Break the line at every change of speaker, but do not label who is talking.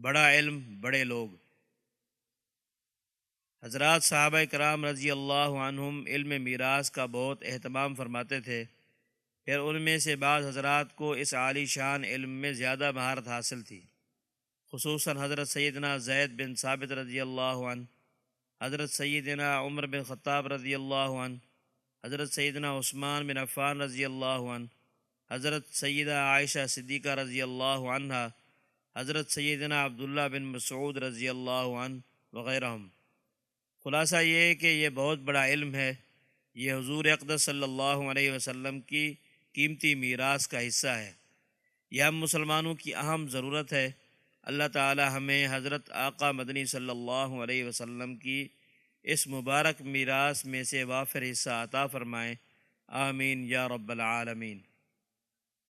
بڑا علم، بڑے لوگ۔ حضرات صحابہ کرام رضی اللہ عنہم علم میراث کا بہت اہتمام فرماتے تھے۔ پھر ان میں سے بعض حضرات کو اس عالی شان علم میں زیادہ مہارت حاصل تھی۔ خصوصاً حضرت سیدنا زید بن ثابت رضی اللہ عنہ، حضرت سیدنا عمر بن خطاب رضی اللہ عنہ، حضرت سیدنا عثمان بن عفان رضی اللہ عنہ، حضرت سیدہ عائشہ صدیقہ رضی اللہ عنہ حضرت سیدنا عبداللہ بن مسعود رضی اللہ عنہ وغیرہ خلاصہ یہ کہ یہ بہت بڑا علم ہے۔ یہ حضور اقدس صلی اللہ علیہ وسلم کی قیمتی میراث کا حصہ ہے۔ یہ ہم مسلمانوں کی اہم ضرورت ہے۔ اللہ تعالی ہمیں حضرت آقا مدنی صلی اللہ علیہ وسلم کی اس مبارک میراث میں سے وافر حصہ عطا فرمائیں آمین یا رب العالمین۔